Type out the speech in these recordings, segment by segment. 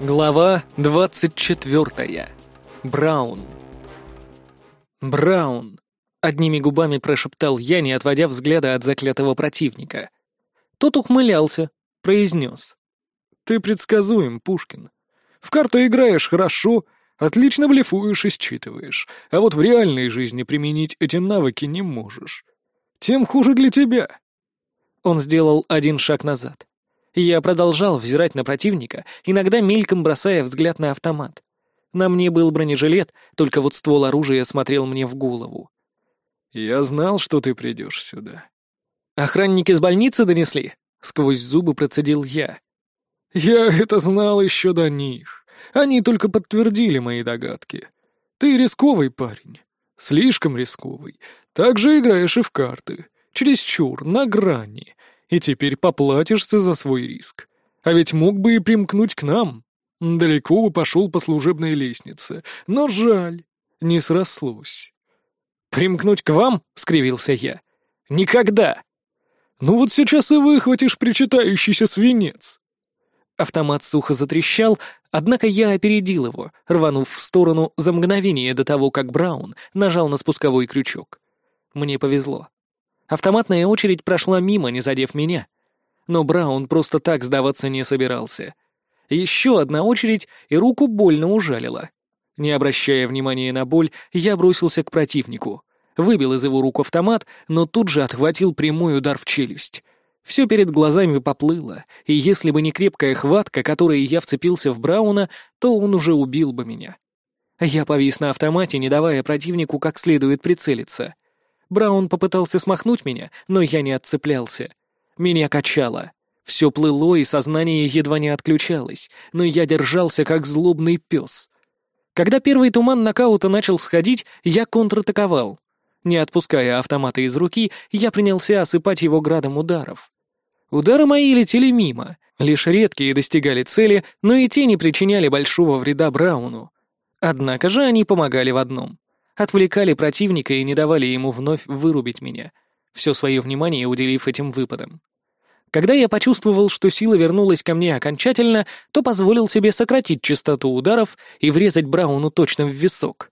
Глава 24. Браун. Браун. Одними губами прошептал я, не отводя взгляда от заклятого противника. Тот ухмылялся, произнес. «Ты предсказуем, Пушкин. В карту играешь хорошо, отлично блефуешь и считываешь, а вот в реальной жизни применить эти навыки не можешь. Тем хуже для тебя». Он сделал один шаг назад. Я продолжал взирать на противника, иногда мельком бросая взгляд на автомат. На мне был бронежилет, только вот ствол оружия смотрел мне в голову. «Я знал, что ты придешь сюда». «Охранники с больницы донесли?» — сквозь зубы процедил я. «Я это знал еще до них. Они только подтвердили мои догадки. Ты рисковый парень. Слишком рисковый. Так же играешь и в карты. Чересчур, на грани и теперь поплатишься за свой риск. А ведь мог бы и примкнуть к нам. Далеко бы пошел по служебной лестнице, но жаль, не срослось. «Примкнуть к вам?» — скривился я. «Никогда!» «Ну вот сейчас и выхватишь причитающийся свинец!» Автомат сухо затрещал, однако я опередил его, рванув в сторону за мгновение до того, как Браун нажал на спусковой крючок. Мне повезло. Автоматная очередь прошла мимо, не задев меня. Но Браун просто так сдаваться не собирался. Еще одна очередь, и руку больно ужалила. Не обращая внимания на боль, я бросился к противнику. Выбил из его рук автомат, но тут же отхватил прямой удар в челюсть. Все перед глазами поплыло, и если бы не крепкая хватка, которой я вцепился в Брауна, то он уже убил бы меня. Я повис на автомате, не давая противнику как следует прицелиться. Браун попытался смахнуть меня, но я не отцеплялся. Меня качало. Все плыло, и сознание едва не отключалось, но я держался, как злобный пес. Когда первый туман нокаута начал сходить, я контратаковал. Не отпуская автомата из руки, я принялся осыпать его градом ударов. Удары мои летели мимо, лишь редкие достигали цели, но и те не причиняли большого вреда Брауну. Однако же они помогали в одном отвлекали противника и не давали ему вновь вырубить меня, все свое внимание уделив этим выпадам. Когда я почувствовал, что сила вернулась ко мне окончательно, то позволил себе сократить частоту ударов и врезать Брауну точно в висок.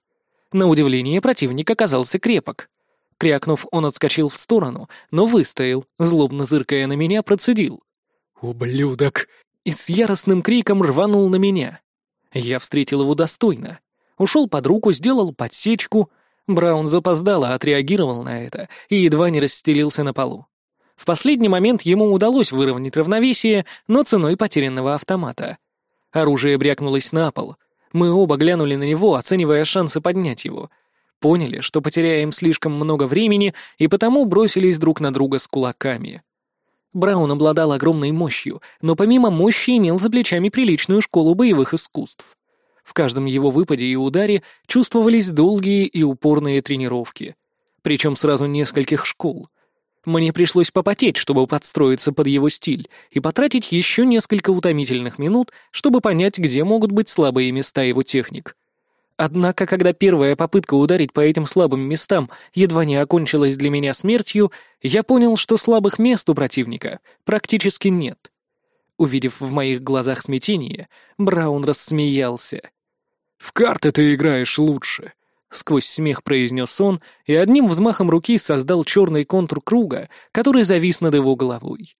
На удивление противник оказался крепок. Крякнув, он отскочил в сторону, но выстоял, злобно зыркая на меня, процедил. «Ублюдок!» и с яростным криком рванул на меня. Я встретил его достойно, Ушел под руку, сделал подсечку. Браун запоздало отреагировал на это и едва не расстелился на полу. В последний момент ему удалось выровнять равновесие, но ценой потерянного автомата. Оружие брякнулось на пол. Мы оба глянули на него, оценивая шансы поднять его. Поняли, что потеряем слишком много времени, и потому бросились друг на друга с кулаками. Браун обладал огромной мощью, но помимо мощи имел за плечами приличную школу боевых искусств. В каждом его выпаде и ударе чувствовались долгие и упорные тренировки. Причем сразу нескольких школ. Мне пришлось попотеть, чтобы подстроиться под его стиль, и потратить еще несколько утомительных минут, чтобы понять, где могут быть слабые места его техник. Однако, когда первая попытка ударить по этим слабым местам едва не окончилась для меня смертью, я понял, что слабых мест у противника практически нет. Увидев в моих глазах смятение, Браун рассмеялся. «В карты ты играешь лучше», — сквозь смех произнес он и одним взмахом руки создал черный контур круга, который завис над его головой.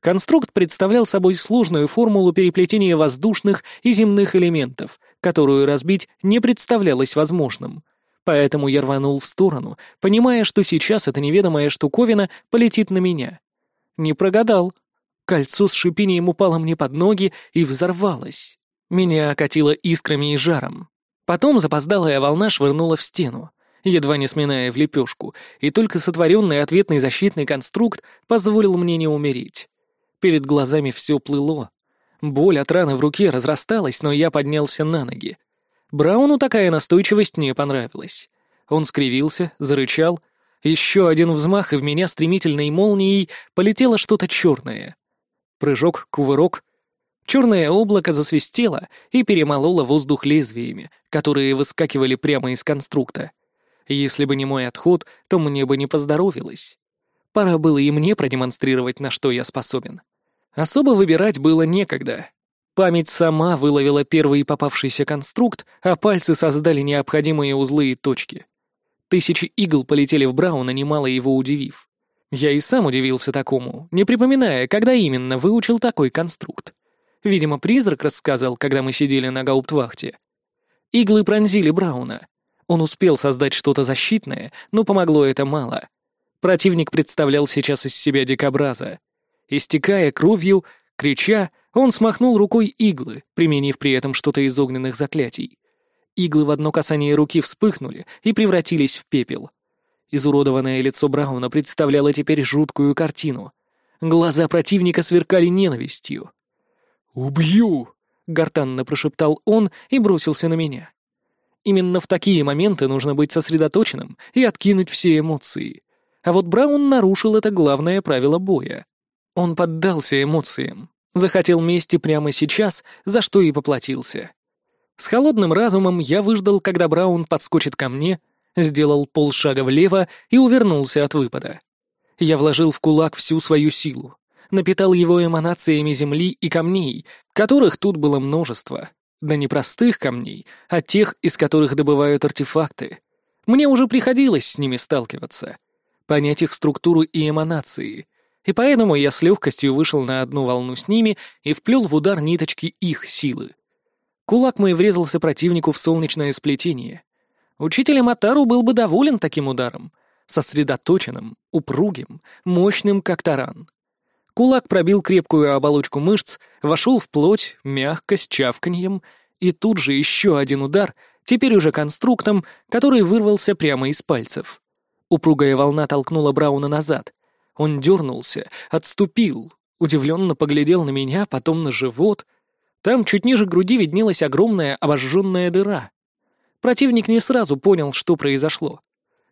Конструкт представлял собой сложную формулу переплетения воздушных и земных элементов, которую разбить не представлялось возможным. Поэтому я рванул в сторону, понимая, что сейчас эта неведомая штуковина полетит на меня. Не прогадал. Кольцо с шипением упало мне под ноги и взорвалось. Меня окатило искрами и жаром. Потом запоздалая волна швырнула в стену, едва не сминая в лепешку, и только сотворенный ответный защитный конструкт позволил мне не умереть. Перед глазами все плыло. Боль от раны в руке разрасталась, но я поднялся на ноги. Брауну такая настойчивость не понравилась. Он скривился, зарычал. Еще один взмах, и в меня стремительной молнией полетело что-то черное. Прыжок, кувырок. Черное облако засвистело и перемололо воздух лезвиями, которые выскакивали прямо из конструкта. Если бы не мой отход, то мне бы не поздоровилось. Пора было и мне продемонстрировать, на что я способен. Особо выбирать было некогда. Память сама выловила первый попавшийся конструкт, а пальцы создали необходимые узлы и точки. Тысячи игл полетели в Брауна, немало его удивив. Я и сам удивился такому, не припоминая, когда именно выучил такой конструкт. Видимо, призрак рассказал, когда мы сидели на гауптвахте. Иглы пронзили Брауна. Он успел создать что-то защитное, но помогло это мало. Противник представлял сейчас из себя дикобраза. Истекая кровью, крича, он смахнул рукой иглы, применив при этом что-то из огненных заклятий. Иглы в одно касание руки вспыхнули и превратились в пепел. Изуродованное лицо Брауна представляло теперь жуткую картину. Глаза противника сверкали ненавистью. «Убью!» — гортанно прошептал он и бросился на меня. Именно в такие моменты нужно быть сосредоточенным и откинуть все эмоции. А вот Браун нарушил это главное правило боя. Он поддался эмоциям, захотел мести прямо сейчас, за что и поплатился. С холодным разумом я выждал, когда Браун подскочит ко мне, сделал полшага влево и увернулся от выпада. Я вложил в кулак всю свою силу, напитал его эманациями земли и камней, которых тут было множество. Да не простых камней, а тех, из которых добывают артефакты. Мне уже приходилось с ними сталкиваться, понять их структуру и эманации, и поэтому я с легкостью вышел на одну волну с ними и вплел в удар ниточки их силы. Кулак мой врезался противнику в солнечное сплетение. Учитель Матару был бы доволен таким ударом, сосредоточенным, упругим, мощным, как таран. Кулак пробил крепкую оболочку мышц, вошел в плоть, мягко, с чавканьем, и тут же еще один удар, теперь уже конструктом, который вырвался прямо из пальцев. Упругая волна толкнула Брауна назад. Он дернулся, отступил, удивленно поглядел на меня, потом на живот, там чуть ниже груди виднелась огромная обожженная дыра. Противник не сразу понял, что произошло.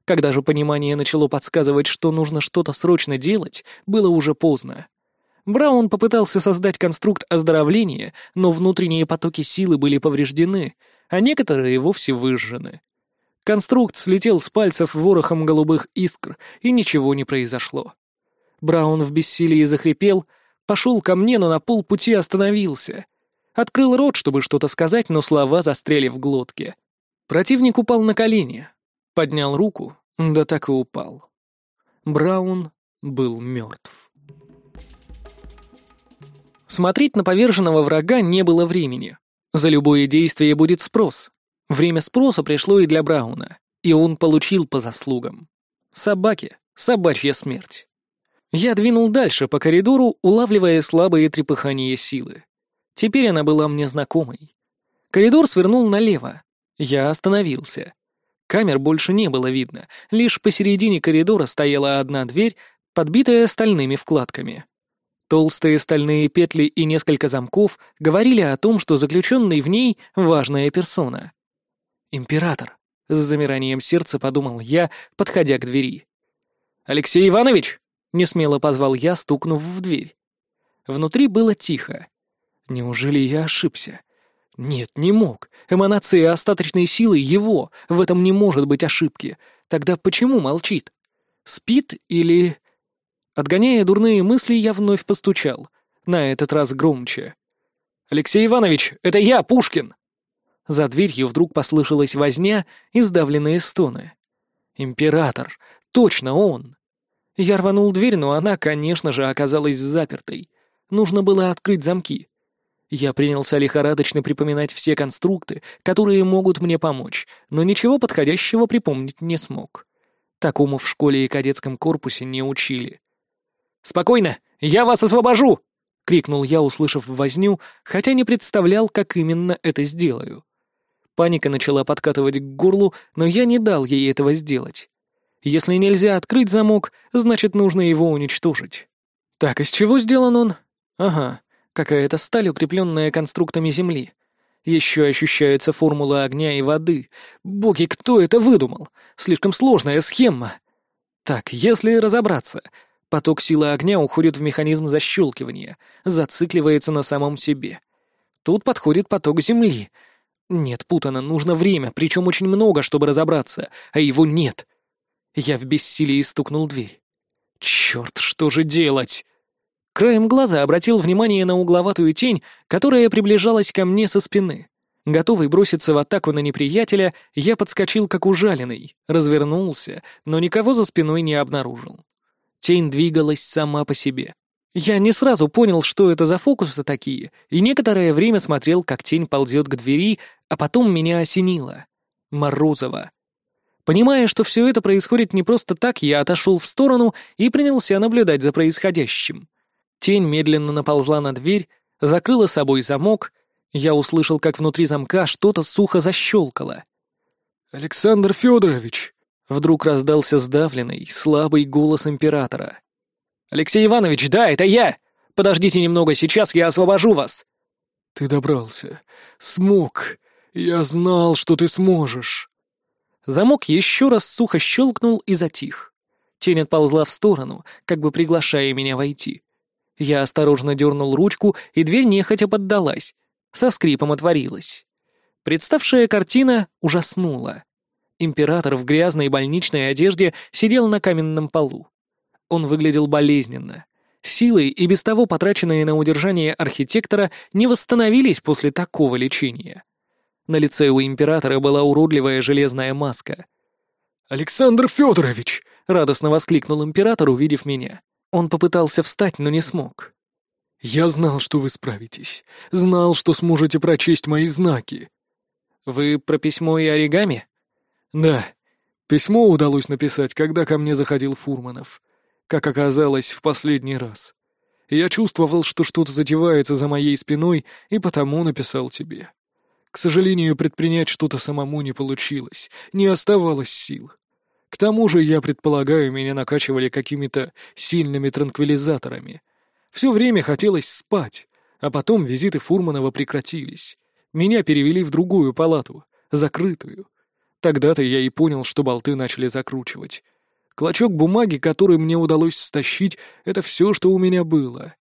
Когда же понимание начало подсказывать, что нужно что-то срочно делать, было уже поздно. Браун попытался создать конструкт оздоровления, но внутренние потоки силы были повреждены, а некоторые вовсе выжжены. Конструкт слетел с пальцев ворохом голубых искр, и ничего не произошло. Браун в бессилии захрипел, пошел ко мне, но на полпути остановился. Открыл рот, чтобы что-то сказать, но слова застряли в глотке. Противник упал на колени. Поднял руку, да так и упал. Браун был мертв. Смотреть на поверженного врага не было времени. За любое действие будет спрос. Время спроса пришло и для Брауна, и он получил по заслугам. Собаки, собачья смерть. Я двинул дальше по коридору, улавливая слабые трепыхания силы. Теперь она была мне знакомой. Коридор свернул налево. Я остановился. Камер больше не было видно, лишь посередине коридора стояла одна дверь, подбитая стальными вкладками. Толстые стальные петли и несколько замков говорили о том, что заключенный в ней — важная персона. «Император», — с замиранием сердца подумал я, подходя к двери. «Алексей Иванович!» — несмело позвал я, стукнув в дверь. Внутри было тихо. Неужели я ошибся? Нет, не мог. Эманации остаточной силы его, в этом не может быть ошибки. Тогда почему молчит? Спит или... Отгоняя дурные мысли, я вновь постучал. На этот раз громче. «Алексей Иванович, это я, Пушкин!» За дверью вдруг послышалась возня и сдавленные стоны. «Император! Точно он!» Я рванул дверь, но она, конечно же, оказалась запертой. Нужно было открыть замки. Я принялся лихорадочно припоминать все конструкты, которые могут мне помочь, но ничего подходящего припомнить не смог. Такому в школе и кадетском корпусе не учили. «Спокойно! Я вас освобожу!» — крикнул я, услышав возню, хотя не представлял, как именно это сделаю. Паника начала подкатывать к горлу, но я не дал ей этого сделать. Если нельзя открыть замок, значит, нужно его уничтожить. Так, из чего сделан он? Ага, Какая-то сталь, укрепленная конструктами Земли. Еще ощущается формула огня и воды. Боги, кто это выдумал? Слишком сложная схема. Так, если разобраться, поток силы огня уходит в механизм защелкивания, зацикливается на самом себе. Тут подходит поток Земли. Нет, путано, нужно время, причем очень много, чтобы разобраться, а его нет. Я в бессилии стукнул дверь. Черт, что же делать? Краем глаза обратил внимание на угловатую тень, которая приближалась ко мне со спины. Готовый броситься в атаку на неприятеля, я подскочил как ужаленный, развернулся, но никого за спиной не обнаружил. Тень двигалась сама по себе. Я не сразу понял, что это за фокусы такие, и некоторое время смотрел, как тень ползет к двери, а потом меня осенило. Морозова. Понимая, что все это происходит не просто так, я отошел в сторону и принялся наблюдать за происходящим. Тень медленно наползла на дверь, закрыла собой замок. Я услышал, как внутри замка что-то сухо защелкало. «Александр Федорович!» Вдруг раздался сдавленный, слабый голос императора. «Алексей Иванович, да, это я! Подождите немного, сейчас я освобожу вас!» «Ты добрался. Смог. Я знал, что ты сможешь». Замок еще раз сухо щелкнул и затих. Тень отползла в сторону, как бы приглашая меня войти. Я осторожно дернул ручку, и дверь нехотя поддалась. Со скрипом отворилась. Представшая картина ужаснула. Император в грязной больничной одежде сидел на каменном полу. Он выглядел болезненно. Силы, и без того потраченные на удержание архитектора, не восстановились после такого лечения. На лице у императора была уродливая железная маска. «Александр Федорович!» — радостно воскликнул император, увидев меня. Он попытался встать, но не смог. «Я знал, что вы справитесь. Знал, что сможете прочесть мои знаки». «Вы про письмо и оригами?» «Да. Письмо удалось написать, когда ко мне заходил Фурманов как оказалось, в последний раз. Я чувствовал, что что-то затевается за моей спиной, и потому написал тебе. К сожалению, предпринять что-то самому не получилось, не оставалось сил. К тому же, я предполагаю, меня накачивали какими-то сильными транквилизаторами. Все время хотелось спать, а потом визиты Фурманова прекратились. Меня перевели в другую палату, закрытую. Тогда-то я и понял, что болты начали закручивать. Клочок бумаги, который мне удалось стащить, это все, что у меня было.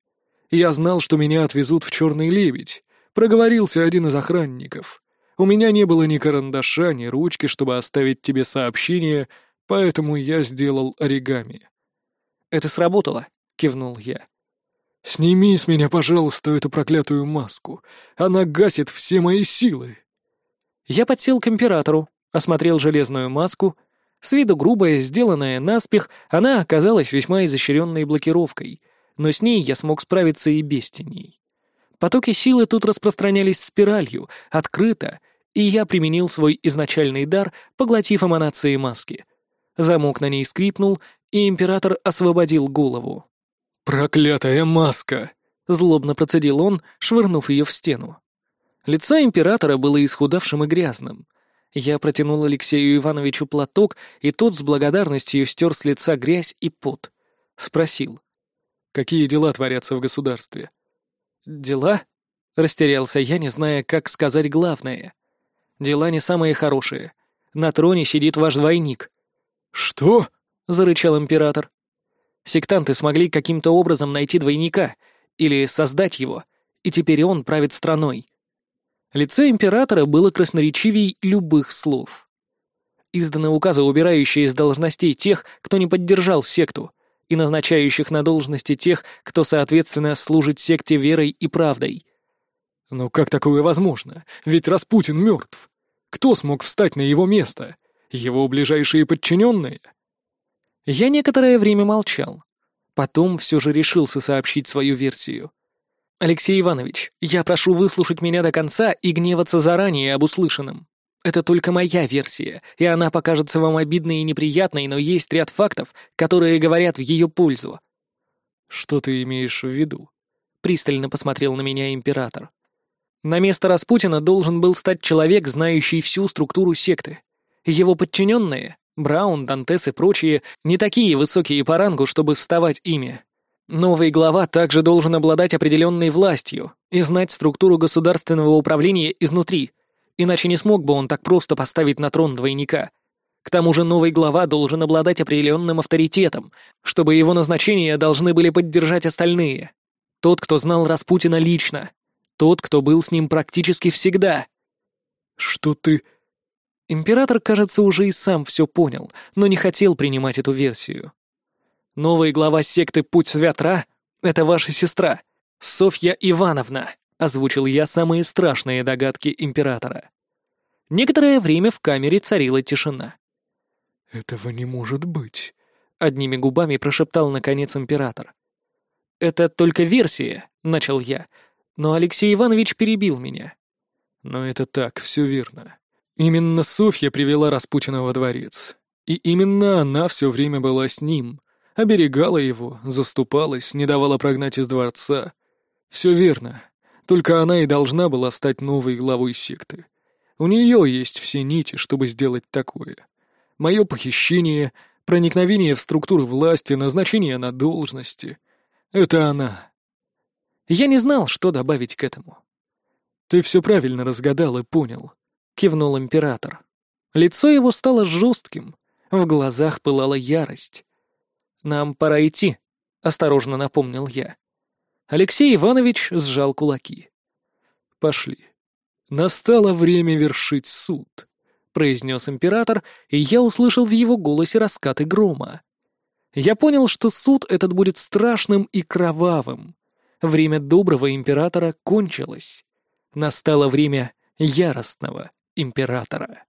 Я знал, что меня отвезут в «Черный лебедь». Проговорился один из охранников. У меня не было ни карандаша, ни ручки, чтобы оставить тебе сообщение, поэтому я сделал оригами. «Это сработало», — кивнул я. «Сними с меня, пожалуйста, эту проклятую маску. Она гасит все мои силы». Я подсел к императору, осмотрел железную маску — с виду грубая, сделанная наспех, она оказалась весьма изощренной блокировкой, но с ней я смог справиться и без теней. Потоки силы тут распространялись спиралью, открыто, и я применил свой изначальный дар, поглотив эманации маски. Замок на ней скрипнул, и император освободил голову. «Проклятая маска!» — злобно процедил он, швырнув ее в стену. Лицо императора было исхудавшим и грязным — я протянул Алексею Ивановичу платок, и тот с благодарностью стер с лица грязь и пот. Спросил. «Какие дела творятся в государстве?» «Дела?» — растерялся я, не зная, как сказать главное. «Дела не самые хорошие. На троне сидит ваш двойник». «Что?» — зарычал император. «Сектанты смогли каким-то образом найти двойника или создать его, и теперь он правит страной. Лицо императора было красноречивей любых слов. Изданы указы, убирающие из должностей тех, кто не поддержал секту, и назначающих на должности тех, кто, соответственно, служит секте верой и правдой. Но как такое возможно? Ведь Распутин мертв. Кто смог встать на его место? Его ближайшие подчиненные? Я некоторое время молчал. Потом все же решился сообщить свою версию. «Алексей Иванович, я прошу выслушать меня до конца и гневаться заранее об услышанном. Это только моя версия, и она покажется вам обидной и неприятной, но есть ряд фактов, которые говорят в ее пользу». «Что ты имеешь в виду?» — пристально посмотрел на меня император. «На место Распутина должен был стать человек, знающий всю структуру секты. Его подчиненные, Браун, Дантес и прочие, не такие высокие по рангу, чтобы вставать ими. Новый глава также должен обладать определенной властью и знать структуру государственного управления изнутри, иначе не смог бы он так просто поставить на трон двойника. К тому же новый глава должен обладать определенным авторитетом, чтобы его назначение должны были поддержать остальные. Тот, кто знал Распутина лично. Тот, кто был с ним практически всегда. «Что ты...» Император, кажется, уже и сам все понял, но не хотел принимать эту версию. Новый глава секты «Путь Святра» Это ваша сестра, Софья Ивановна», — озвучил я самые страшные догадки императора. Некоторое время в камере царила тишина. «Этого не может быть», — одними губами прошептал наконец император. «Это только версия», — начал я, но Алексей Иванович перебил меня. «Но это так, все верно. Именно Софья привела Распутина во дворец. И именно она все время была с ним, оберегала его, заступалась, не давала прогнать из дворца. Все верно. Только она и должна была стать новой главой секты. У нее есть все нити, чтобы сделать такое. Мое похищение, проникновение в структуры власти, назначение на должности — это она. Я не знал, что добавить к этому. Ты все правильно разгадал и понял. — кивнул император. Лицо его стало жестким, в глазах пылала ярость. «Нам пора идти», — осторожно напомнил я. Алексей Иванович сжал кулаки. «Пошли. Настало время вершить суд», — произнес император, и я услышал в его голосе раскаты грома. Я понял, что суд этот будет страшным и кровавым. Время доброго императора кончилось. Настало время яростного императора.